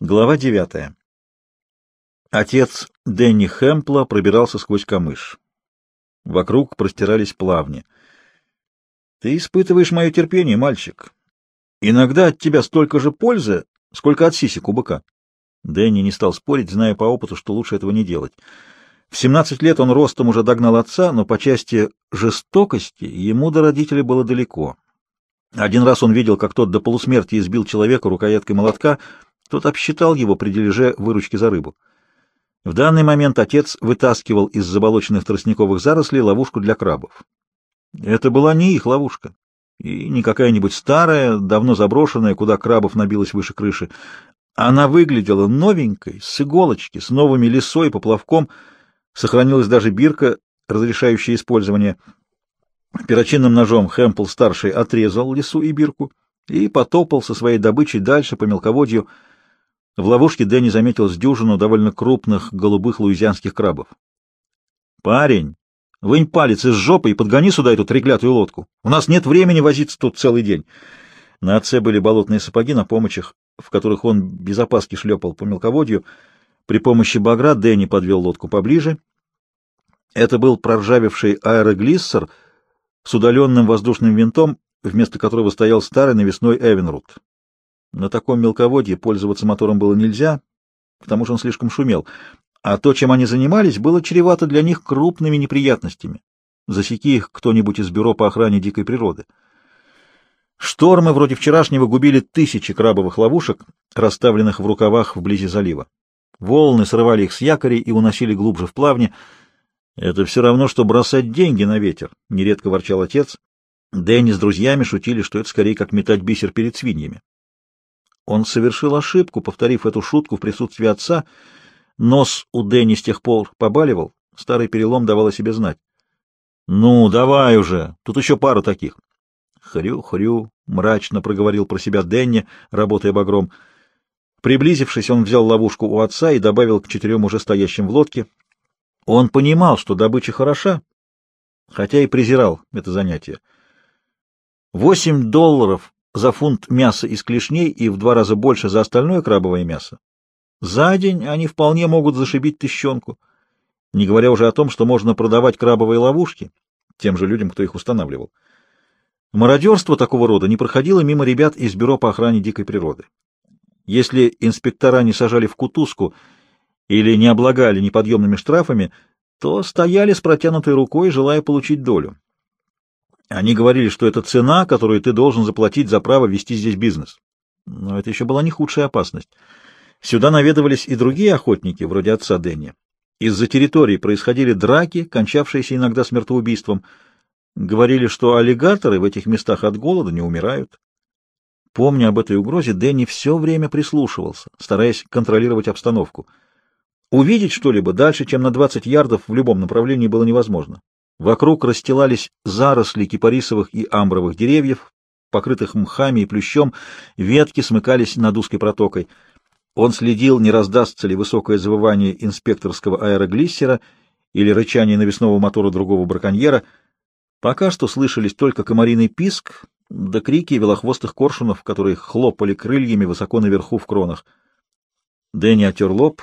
Глава девятая. Отец Дэнни Хэмпла пробирался сквозь камыш. Вокруг простирались плавни. «Ты испытываешь мое терпение, мальчик. Иногда от тебя столько же пользы, сколько от сисек у быка». Дэнни не стал спорить, зная по опыту, что лучше этого не делать. В 17 лет он ростом уже догнал отца, но по части жестокости ему до родителей было далеко. Один раз он видел, как тот до полусмерти избил человека рукояткой молотка, тот обсчитал его при дележе выручки за рыбу. В данный момент отец вытаскивал из заболоченных тростниковых зарослей ловушку для крабов. Это была не их ловушка, и не какая-нибудь старая, давно заброшенная, куда крабов набилось выше крыши. Она выглядела новенькой, с иголочки, с новыми лесой поплавком, сохранилась даже бирка, разрешающая использование — Перочинным ножом Хэмпл-старший отрезал лесу и бирку и потопал со своей добычей дальше по мелководью. В ловушке Дэнни заметил с дюжину довольно крупных голубых луизианских крабов. «Парень, вынь палец из жопы и подгони сюда эту треклятую лодку. У нас нет времени возиться тут целый день». На отце были болотные сапоги на помощях, в которых он без опаски шлепал по мелководью. При помощи багра Дэнни подвел лодку поближе. Это был проржавевший аэроглиссер — с удаленным воздушным винтом, вместо которого стоял старый навесной Эвенрут. На таком мелководье пользоваться мотором было нельзя, потому что он слишком шумел, а то, чем они занимались, было чревато для них крупными неприятностями. Засеки их кто-нибудь из бюро по охране дикой природы. Штормы вроде вчерашнего губили тысячи крабовых ловушек, расставленных в рукавах вблизи залива. Волны срывали их с якорей и уносили глубже в плавни, это все равно, что бросать деньги на ветер, — нередко ворчал отец. Дэнни с друзьями шутили, что это скорее как метать бисер перед свиньями. Он совершил ошибку, повторив эту шутку в присутствии отца. Нос у Дэнни с тех пор побаливал, старый перелом давал о себе знать. — Ну, давай уже, тут еще пара таких. Хрю-хрю, — мрачно проговорил про себя Дэнни, работая багром. Приблизившись, он взял ловушку у отца и добавил к четырем уже стоящим в лодке — он понимал, что добыча хороша, хотя и презирал это занятие. Восемь долларов за фунт мяса из клешней и в два раза больше за остальное крабовое мясо. За день они вполне могут зашибить тыщенку, не говоря уже о том, что можно продавать крабовые ловушки тем же людям, кто их устанавливал. Мародерство такого рода не проходило мимо ребят из Бюро по охране дикой природы. Если инспектора не сажали в кутузку или не облагали неподъемными штрафами, то стояли с протянутой рукой, желая получить долю. Они говорили, что это цена, которую ты должен заплатить за право вести здесь бизнес. Но это еще была не худшая опасность. Сюда наведывались и другие охотники, вроде отца Дэнни. Из-за территории происходили драки, кончавшиеся иногда смертоубийством. Говорили, что аллигаторы в этих местах от голода не умирают. Помня об этой угрозе, Дэнни все время прислушивался, стараясь контролировать обстановку — Увидеть что-либо дальше, чем на 20 ярдов в любом направлении было невозможно. Вокруг расстилались заросли кипарисовых и амбровых деревьев, покрытых мхами и плющом, ветки смыкались над узкой протокой. Он следил, не раздастся ли высокое завывание инспекторского аэроглиссера или рычание навесного мотора другого браконьера. Пока что слышались только комариный писк да крики велохвостых коршунов, которые хлопали крыльями высоко наверху в кронах. Дэнни отер лоб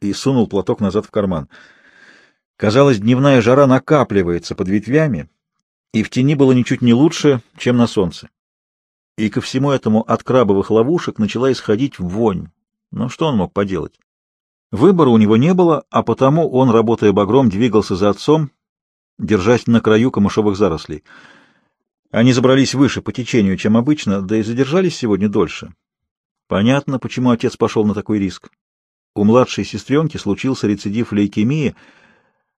и сунул платок назад в карман. Казалось, дневная жара накапливается под ветвями, и в тени было ничуть не лучше, чем на солнце. И ко всему этому от крабовых ловушек начала исходить вонь. Но что он мог поделать? Выбора у него не было, а потому он, работая багром, двигался за отцом, держась на краю камышовых зарослей. Они забрались выше по течению, чем обычно, да и задержались сегодня дольше. Понятно, почему отец пошел на такой риск. У младшей сестренки случился рецидив лейкемии,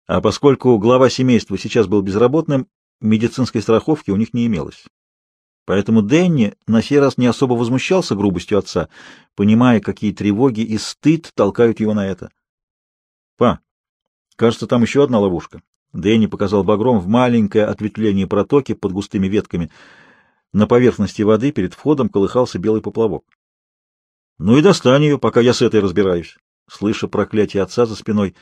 а поскольку глава семейства сейчас был безработным, медицинской страховки у них не имелось. Поэтому Дэнни на сей раз не особо возмущался грубостью отца, понимая, какие тревоги и стыд толкают его на это. «Па, кажется, там еще одна ловушка». Дэнни показал багром в маленькое ответвление протоки под густыми ветками. На поверхности воды перед входом колыхался белый поплавок. Ну и достань ее, пока я с этой разбираюсь. Слыша проклятие отца за спиной,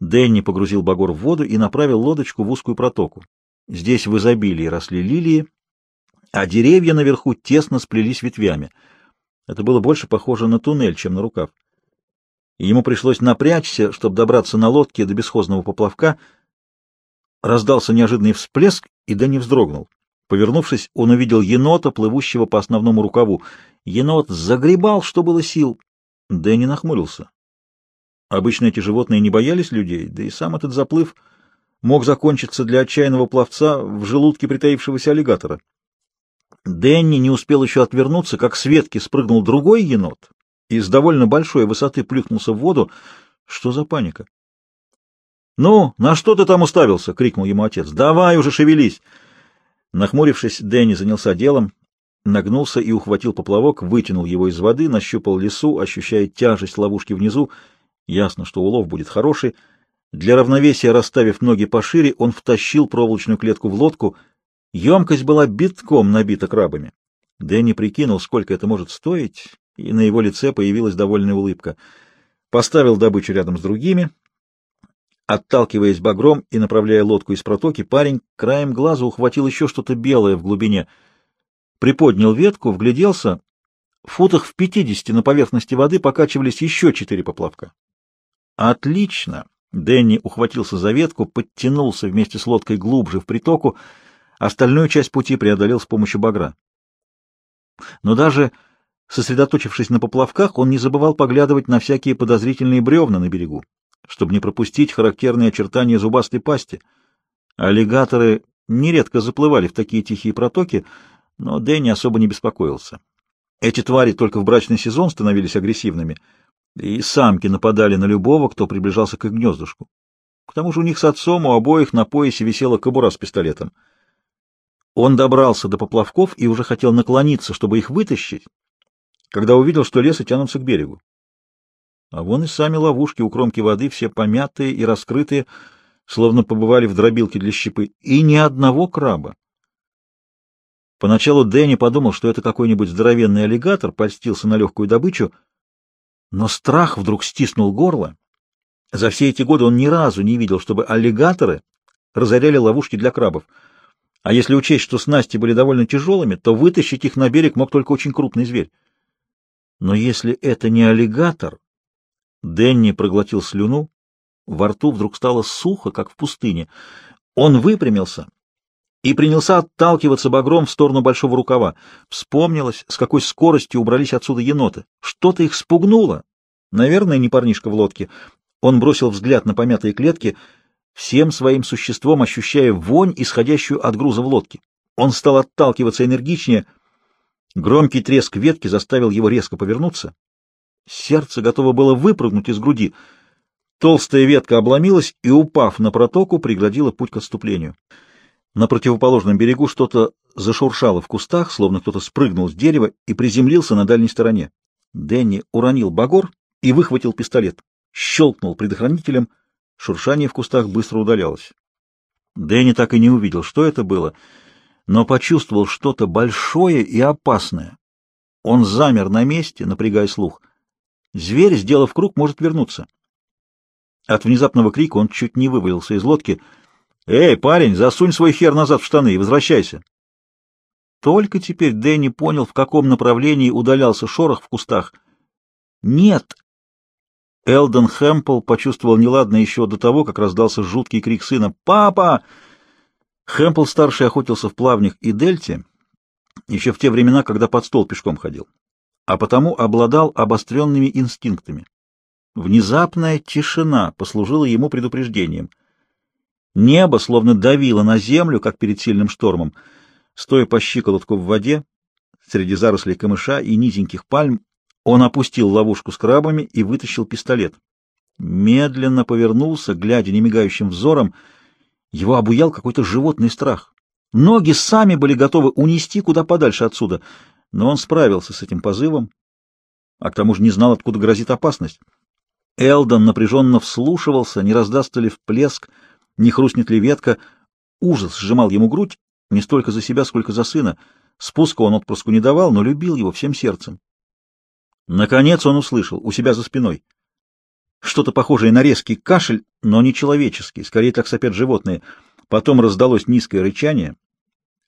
Дэнни погрузил багор в воду и направил лодочку в узкую протоку. Здесь в изобилии росли лилии, а деревья наверху тесно сплелись ветвями. Это было больше похоже на туннель, чем на рукав. И ему пришлось напрячься, чтобы добраться на лодке до бесхозного поплавка. Раздался неожиданный всплеск, и Дэнни вздрогнул. Повернувшись, он увидел енота, плывущего по основному рукаву. Енот загребал, что было сил. Дэнни нахмурился. Обычно эти животные не боялись людей, да и сам этот заплыв мог закончиться для отчаянного пловца в желудке притаившегося аллигатора. Дэнни не успел еще отвернуться, как с ветки спрыгнул другой енот и с довольно большой высоты плюхнулся в воду. Что за паника? — Ну, на что ты там уставился? — крикнул ему отец. — Давай уже шевелись! Нахмурившись, Дэнни занялся делом, нагнулся и ухватил поплавок, вытянул его из воды, нащупал лесу, ощущая тяжесть ловушки внизу. Ясно, что улов будет хороший. Для равновесия, расставив ноги пошире, он втащил проволочную клетку в лодку. Емкость была битком набита крабами. Дэнни прикинул, сколько это может стоить, и на его лице появилась довольная улыбка. Поставил добычу рядом с другими. Отталкиваясь багром и направляя лодку из протоки, парень краем глаза ухватил еще что-то белое в глубине. Приподнял ветку, вгляделся. В футах в пятидесяти на поверхности воды покачивались еще четыре поплавка. Отлично! Дэнни ухватился за ветку, подтянулся вместе с лодкой глубже в притоку, остальную часть пути преодолел с помощью багра. Но даже сосредоточившись на поплавках, он не забывал поглядывать на всякие подозрительные бревна на берегу, чтобы не пропустить характерные очертания зубастой пасти. Аллигаторы нередко заплывали в такие тихие протоки, но Дэнни особо не беспокоился. Эти твари только в брачный сезон становились агрессивными — и самки нападали на любого, кто приближался к их гнездышку. К тому же у них с отцом у обоих на поясе висела кобура с пистолетом. Он добрался до поплавков и уже хотел наклониться, чтобы их вытащить, когда увидел, что лесы тянутся к берегу. А вон и сами ловушки у кромки воды, все помятые и раскрытые, словно побывали в дробилке для щепы, и ни одного краба. Поначалу Дэнни подумал, что это какой-нибудь здоровенный аллигатор польстился на легкую добычу — но страх вдруг стиснул горло. За все эти годы он ни разу не видел, чтобы аллигаторы разоряли ловушки для крабов. А если учесть, что снасти были довольно тяжелыми, то вытащить их на берег мог только очень крупный зверь. Но если это не аллигатор... Дэнни проглотил слюну, во рту вдруг стало сухо, как в пустыне. Он выпрямился и принялся отталкиваться багром в сторону большого рукава. Вспомнилось, с какой скоростью убрались отсюда еноты. Что-то их спугнуло. Наверное, не парнишка в лодке. Он бросил взгляд на помятые клетки, всем своим существом ощущая вонь, исходящую от груза в лодке. Он стал отталкиваться энергичнее. Громкий треск ветки заставил его резко повернуться. Сердце готово было выпрыгнуть из груди. Толстая ветка обломилась и, упав на протоку, преградила путь к отступлению. На противоположном берегу что-то зашуршало в кустах, словно кто-то спрыгнул с дерева и приземлился на дальней стороне. Дэнни уронил багор и выхватил пистолет. Щелкнул предохранителем, шуршание в кустах быстро удалялось. Дэнни так и не увидел, что это было, но почувствовал что-то большое и опасное. Он замер на месте, напрягая слух. Зверь, сделав круг, может вернуться. От внезапного крика он чуть не вывалился из лодки — «Эй, парень, засунь свой хер назад в штаны и возвращайся!» Только теперь Дэнни понял, в каком направлении удалялся шорох в кустах. «Нет!» Элден Хэмпл почувствовал неладное еще до того, как раздался жуткий крик сына. «Папа!» Хэмпл-старший охотился в плавнях и дельте еще в те времена, когда под стол пешком ходил, а потому обладал обостренными инстинктами. Внезапная тишина послужила ему предупреждением — Небо словно давило на землю, как перед сильным штормом. Стоя по щиколотку в воде, среди зарослей камыша и низеньких пальм, он опустил ловушку с крабами и вытащил пистолет. Медленно повернулся, глядя немигающим взором. Его обуял какой-то животный страх. Ноги сами были готовы унести куда подальше отсюда, но он справился с этим позывом, а к тому же не знал, откуда грозит опасность. Элдон напряженно вслушивался, не раздастся ли всплеск, не хрустнет ли ветка. Ужас сжимал ему грудь, не столько за себя, сколько за сына. Спуска он отпуску не давал, но любил его всем сердцем. Наконец он услышал у себя за спиной. Что-то похожее на резкий кашель, но не человеческий, скорее так сопят животные. Потом раздалось низкое рычание.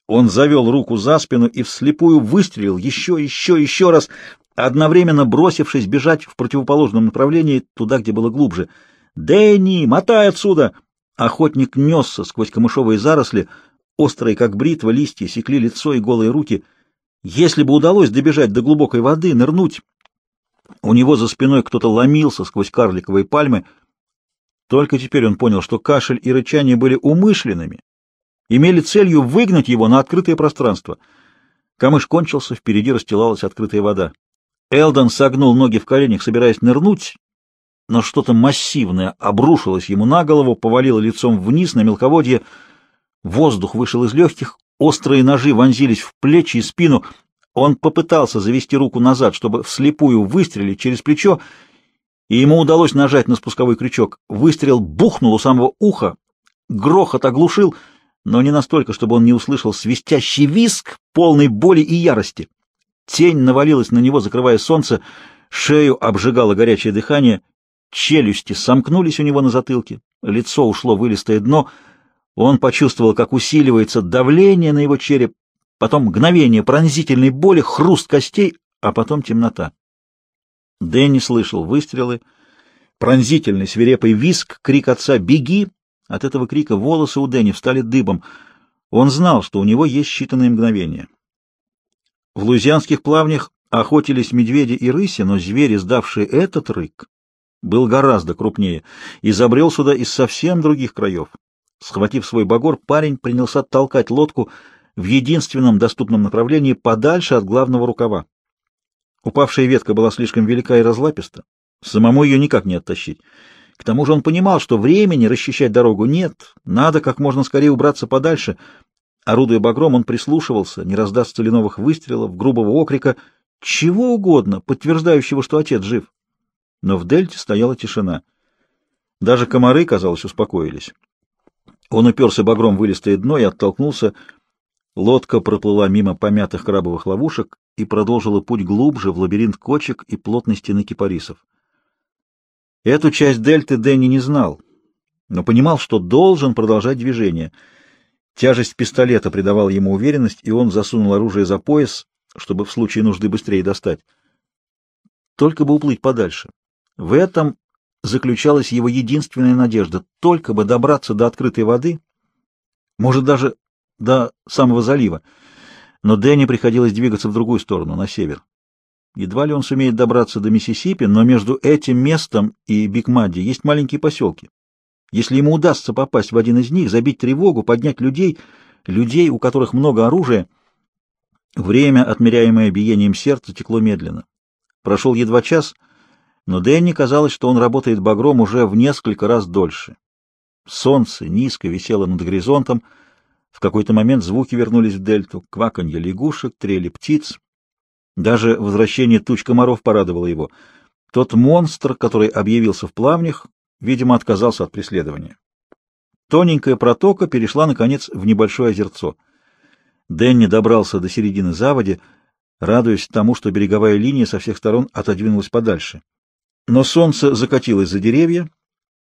Он завел руку за спину и вслепую выстрелил еще, еще, еще раз. одновременно бросившись бежать в противоположном направлении, туда, где было глубже. «Дэнни, мотай отсюда!» Охотник несся сквозь камышовые заросли, острые, как бритва, листья секли лицо и голые руки. Если бы удалось добежать до глубокой воды, нырнуть... У него за спиной кто-то ломился сквозь карликовые пальмы. Только теперь он понял, что кашель и рычание были умышленными, имели целью выгнать его на открытое пространство. Камыш кончился, впереди расстилалась открытая вода. Элдон согнул ноги в коленях, собираясь нырнуть, но что-то массивное обрушилось ему на голову, повалило лицом вниз на мелководье. Воздух вышел из легких, острые ножи вонзились в плечи и спину. Он попытался завести руку назад, чтобы вслепую выстрелить через плечо, и ему удалось нажать на спусковой крючок. Выстрел бухнул у самого уха, грохот оглушил, но не настолько, чтобы он не услышал свистящий виск, полный боли и ярости. Тень навалилась на него, закрывая солнце, шею обжигало горячее дыхание, челюсти сомкнулись у него на затылке, лицо ушло в вылистое дно, он почувствовал, как усиливается давление на его череп, потом мгновение пронзительной боли, хруст костей, а потом темнота. Дэнни слышал выстрелы, пронзительный свирепый виск, крик отца «Беги!» От этого крика волосы у Дэнни встали дыбом. Он знал, что у него есть считанные мгновения. В луизианских плавнях охотились медведи и рыси, но зверь, издавший этот рык, был гораздо крупнее и забрел сюда из совсем других краев. Схватив свой багор, парень принялся толкать лодку в единственном доступном направлении подальше от главного рукава. Упавшая ветка была слишком велика и разлаписта, самому ее никак не оттащить. К тому же он понимал, что времени расчищать дорогу нет, надо как можно скорее убраться подальше, Орудуя багром, он прислушивался, не раздастся ли новых выстрелов, грубого окрика, чего угодно, подтверждающего, что отец жив. Но в дельте стояла тишина. Даже комары, казалось, успокоились. Он уперся багром в вылистое дно и оттолкнулся. Лодка проплыла мимо помятых крабовых ловушек и продолжила путь глубже в лабиринт кочек и плотной стены кипарисов. Эту часть дельты Дэнни не знал, но понимал, что должен продолжать движение — Тяжесть пистолета придавала ему уверенность, и он засунул оружие за пояс, чтобы в случае нужды быстрее достать. Только бы уплыть подальше. В этом заключалась его единственная надежда — только бы добраться до открытой воды, может, даже до самого залива. Но Дэнни приходилось двигаться в другую сторону, на север. Едва ли он сумеет добраться до Миссисипи, но между этим местом и Бигмадди есть маленькие поселки. Если ему удастся попасть в один из них, забить тревогу, поднять людей, людей, у которых много оружия, время, отмеряемое биением сердца, текло медленно. Прошел едва час, но Дэнни казалось, что он работает багром уже в несколько раз дольше. Солнце низко висело над горизонтом, в какой-то момент звуки вернулись в дельту, кваканье лягушек, трели птиц. Даже возвращение туч комаров порадовало его. Тот монстр, который объявился в плавнях, видимо, отказался от преследования. Тоненькая протока перешла, наконец, в небольшое озерцо. Дэнни добрался до середины заводи, радуясь тому, что береговая линия со всех сторон отодвинулась подальше. Но солнце закатилось за деревья,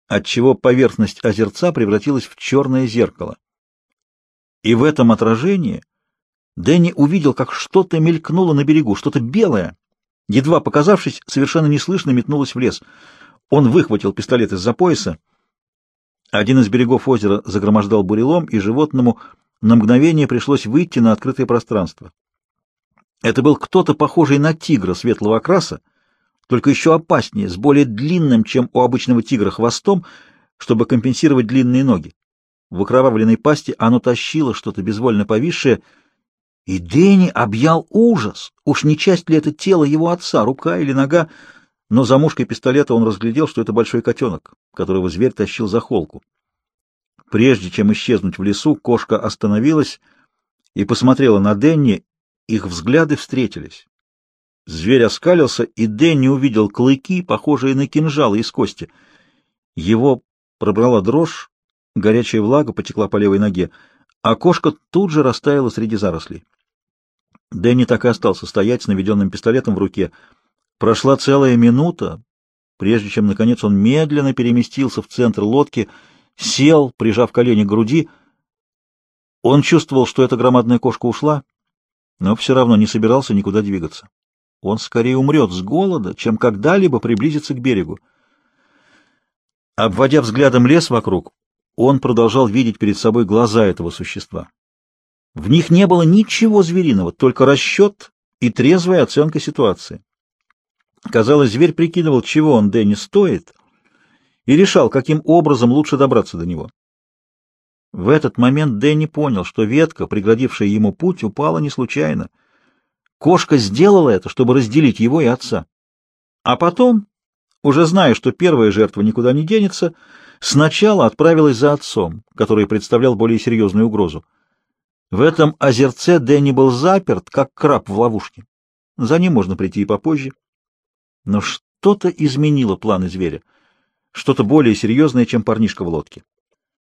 отчего поверхность озерца превратилась в черное зеркало. И в этом отражении Дэнни увидел, как что-то мелькнуло на берегу, что-то белое, едва показавшись, совершенно неслышно метнулось в лес — он выхватил пистолет из-за пояса. Один из берегов озера загромождал бурелом, и животному на мгновение пришлось выйти на открытое пространство. Это был кто-то похожий на тигра светлого окраса, только еще опаснее, с более длинным, чем у обычного тигра, хвостом, чтобы компенсировать длинные ноги. В окровавленной пасти оно тащило что-то безвольно повисшее, и Дэнни объял ужас. Уж не часть ли это тело его отца, рука или нога, но за мушкой пистолета он разглядел, что это большой котенок, которого зверь тащил за холку. Прежде чем исчезнуть в лесу, кошка остановилась и посмотрела на Денни, их взгляды встретились. Зверь оскалился, и Денни увидел клыки, похожие на кинжалы из кости. Его пробрала дрожь, горячая влага потекла по левой ноге, а кошка тут же растаяла среди зарослей. Дэнни так и остался стоять с наведенным пистолетом в руке — Прошла целая минута, прежде чем, наконец, он медленно переместился в центр лодки, сел, прижав колени к груди. Он чувствовал, что эта громадная кошка ушла, но все равно не собирался никуда двигаться. Он скорее умрет с голода, чем когда-либо приблизится к берегу. Обводя взглядом лес вокруг, он продолжал видеть перед собой глаза этого существа. В них не было ничего звериного, только расчет и трезвая оценка ситуации. Казалось, зверь прикидывал, чего он Дэнни стоит, и решал, каким образом лучше добраться до него. В этот момент Дэнни понял, что ветка, преградившая ему путь, упала не случайно. Кошка сделала это, чтобы разделить его и отца. А потом, уже зная, что первая жертва никуда не денется, сначала отправилась за отцом, который представлял более серьезную угрозу. В этом озерце Дэнни был заперт, как краб в ловушке. За ним можно прийти и попозже. Но что-то изменило планы зверя, что-то более серьезное, чем парнишка в лодке.